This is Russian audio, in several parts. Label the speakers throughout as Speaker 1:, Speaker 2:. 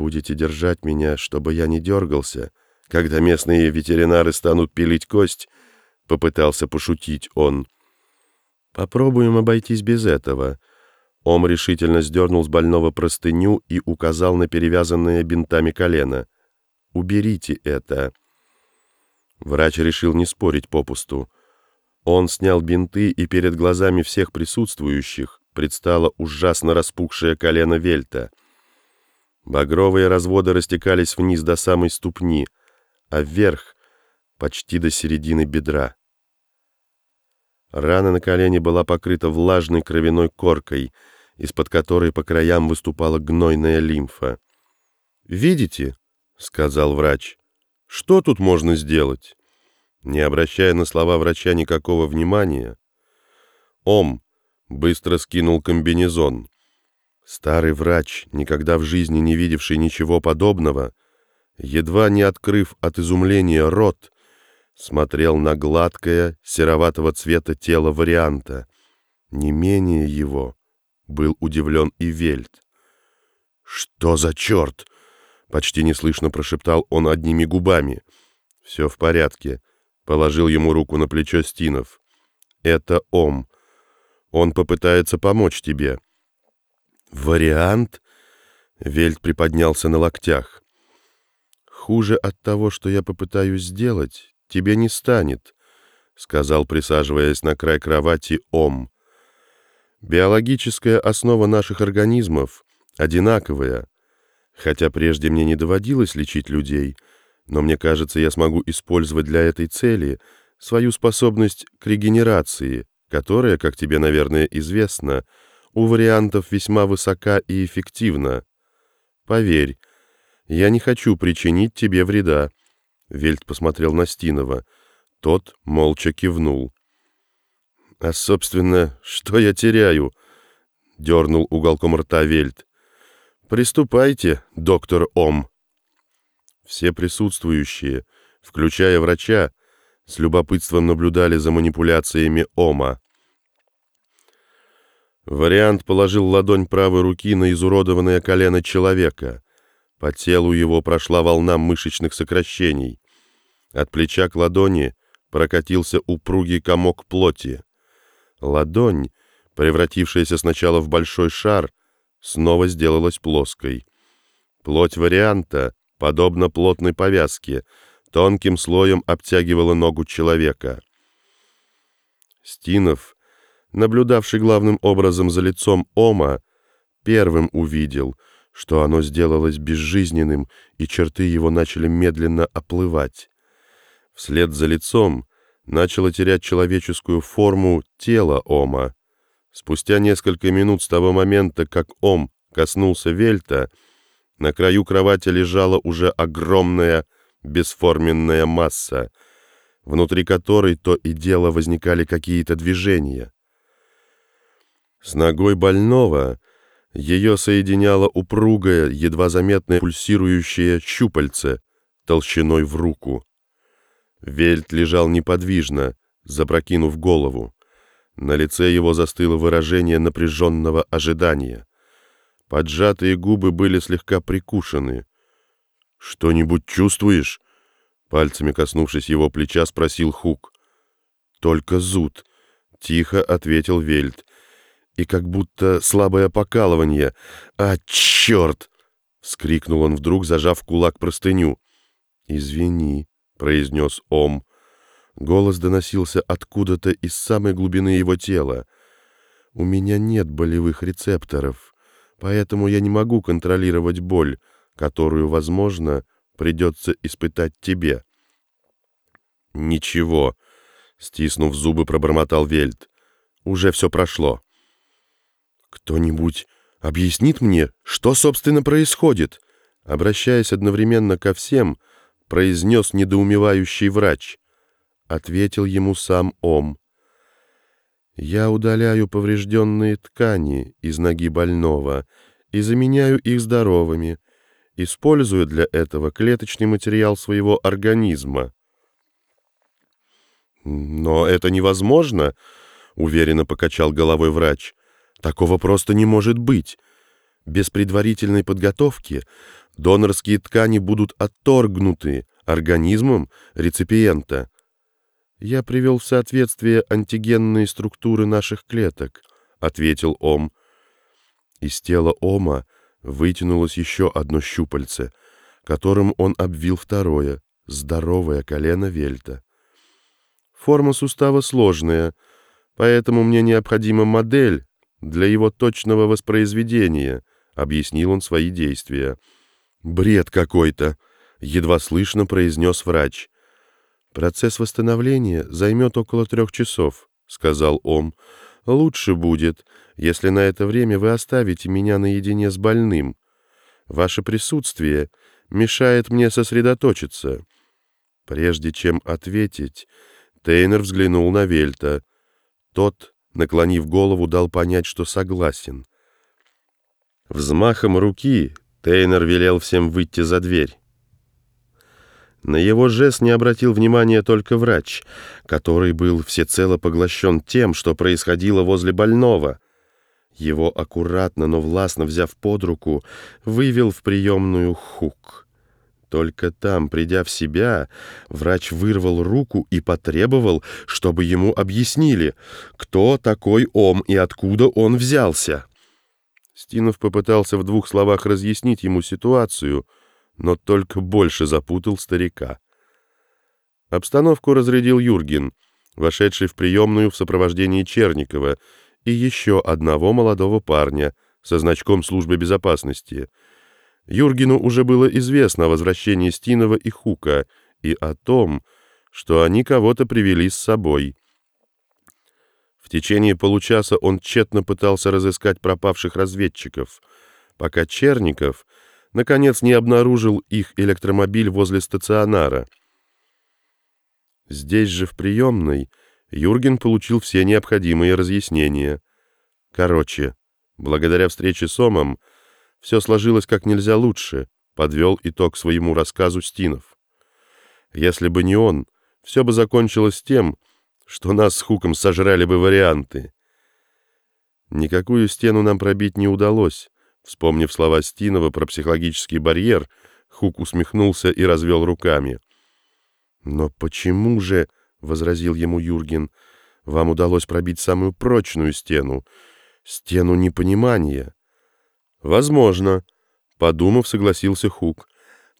Speaker 1: будете держать меня, чтобы я не дергался, когда местные ветеринары станут пилить кость, попытался пошутить он. Попробуем обойтись без этого. Ом решительно сдернул с больного простыню и указал на перевязанное бинтами колено. «Уберите это». Врач решил не спорить попусту. Он снял бинты, и перед глазами всех присутствующих предстало ужасно распухшее колено Вельта. Багровые разводы растекались вниз до самой ступни, а вверх — почти до середины бедра. Рана на колене была покрыта влажной кровяной коркой, из-под которой по краям выступала гнойная лимфа. «Видите?» — сказал врач. «Что тут можно сделать?» Не обращая на слова врача никакого внимания, Ом быстро скинул комбинезон. Старый врач, никогда в жизни не видевший ничего подобного, едва не открыв от изумления рот, смотрел на гладкое, сероватого цвета тело варианта. Не менее его был удивлен и Вельт. «Что за черт?» — почти неслышно прошептал он одними губами. «Все в порядке», — положил ему руку на плечо Стинов. «Это Ом. Он попытается помочь тебе». «Вариант?» — Вельт приподнялся на локтях. «Хуже от того, что я попытаюсь сделать, тебе не станет», — сказал, присаживаясь на край кровати Ом. «Биологическая основа наших организмов одинаковая, хотя прежде мне не доводилось лечить людей, но мне кажется, я смогу использовать для этой цели свою способность к регенерации, которая, как тебе, наверное, известно, у вариантов весьма высока и эффективна. Поверь, я не хочу причинить тебе вреда». Вельт посмотрел на Стинова. Тот молча кивнул. «А, собственно, что я теряю?» — дернул уголком рта Вельт. «Приступайте, доктор Ом». Все присутствующие, включая врача, с любопытством наблюдали за манипуляциями Ома. Вариант положил ладонь правой руки на изуродованное колено человека. По телу его прошла волна мышечных сокращений. От плеча к ладони прокатился упругий комок плоти. Ладонь, превратившаяся сначала в большой шар, снова сделалась плоской. Плоть варианта, подобно плотной повязке, тонким слоем обтягивала ногу человека. Стинов, наблюдавший главным образом за лицом Ома, первым увидел, что оно сделалось безжизненным, и черты его начали медленно оплывать. Вслед за лицом начало терять человеческую форму тело Ома. Спустя несколько минут с того момента, как Ом коснулся Вельта, на краю кровати лежала уже огромная бесформенная масса, внутри которой то и дело возникали какие-то движения. С ногой больного ее соединяло упругое, едва заметное пульсирующее щупальце толщиной в руку. Вельт лежал неподвижно, запрокинув голову. На лице его застыло выражение напряженного ожидания. Поджатые губы были слегка прикушены. «Что-нибудь чувствуешь?» Пальцами коснувшись его плеча, спросил Хук. «Только зуд», — тихо ответил Вельт. «И как будто слабое покалывание. А, черт!» — вскрикнул он вдруг, зажав кулак простыню. «Извини», произнес Ом. Голос доносился откуда-то из самой глубины его тела. «У меня нет болевых рецепторов, поэтому я не могу контролировать боль, которую, возможно, придется испытать тебе». «Ничего», — стиснув зубы, пробормотал Вельт. «Уже все прошло». «Кто-нибудь объяснит мне, что, собственно, происходит?» Обращаясь одновременно ко всем, — произнес недоумевающий врач. Ответил ему сам Ом. «Я удаляю поврежденные ткани из ноги больного и заменяю их здоровыми, используя для этого клеточный материал своего организма». «Но это невозможно», — уверенно покачал головой врач. «Такого просто не может быть. Без предварительной подготовки Донорские ткани будут отторгнуты организмом реципиента. «Я привел в соответствие антигенные структуры наших клеток», — ответил Ом. Из тела Ома вытянулось еще одно щупальце, которым он обвил второе, здоровое колено Вельта. Форма сустава сложная, поэтому мне необходима модель для его точного воспроизведения, объяснил он свои действия. Бред какой-то, едва слышно произнес врач. Процесс восстановления займет около трех часов, сказал он. Лучше будет, если на это время вы оставите меня наедине с больным. Ваше присутствие мешает мне сосредоточиться. Прежде чем ответить, Тейнер взглянул на Вельта. Тот, наклонив голову, дал понять, что согласен. Взмахом руки Тейнер велел всем выйти за дверь. На его жест не обратил внимания только врач, который был всецело поглощен тем, что происходило возле больного. Его аккуратно, но властно взяв под руку, вывел в приемную Хук. Только там, придя в себя, врач вырвал руку и потребовал, чтобы ему объяснили, кто такой Ом и откуда он взялся. Стинов попытался в двух словах разъяснить ему ситуацию, но только больше запутал старика. Обстановку разрядил Юрген, вошедший в приемную в сопровождении Черникова и еще одного молодого парня со значком службы безопасности — Юргену уже было известно о возвращении Стинова и Хука и о том, что они кого-то привели с собой. В течение получаса он тщетно пытался разыскать пропавших разведчиков, пока Черников, наконец, не обнаружил их электромобиль возле стационара. Здесь же, в приемной, Юрген получил все необходимые разъяснения. Короче, благодаря встрече с Омом, все сложилось как нельзя лучше, подвел итог своему рассказу Стинов. Если бы не он, все бы закончилось тем, что нас с Хуком сожрали бы варианты. Никакую стену нам пробить не удалось. Вспомнив слова Стинова про психологический барьер, Хук усмехнулся и развел руками. «Но почему же, — возразил ему Юрген, — вам удалось пробить самую прочную стену, стену непонимания?» «Возможно», — подумав, согласился Хук.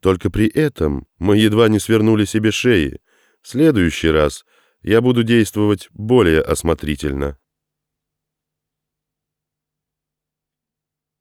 Speaker 1: «Только при этом мы едва не свернули себе шеи. В следующий раз я буду действовать более осмотрительно».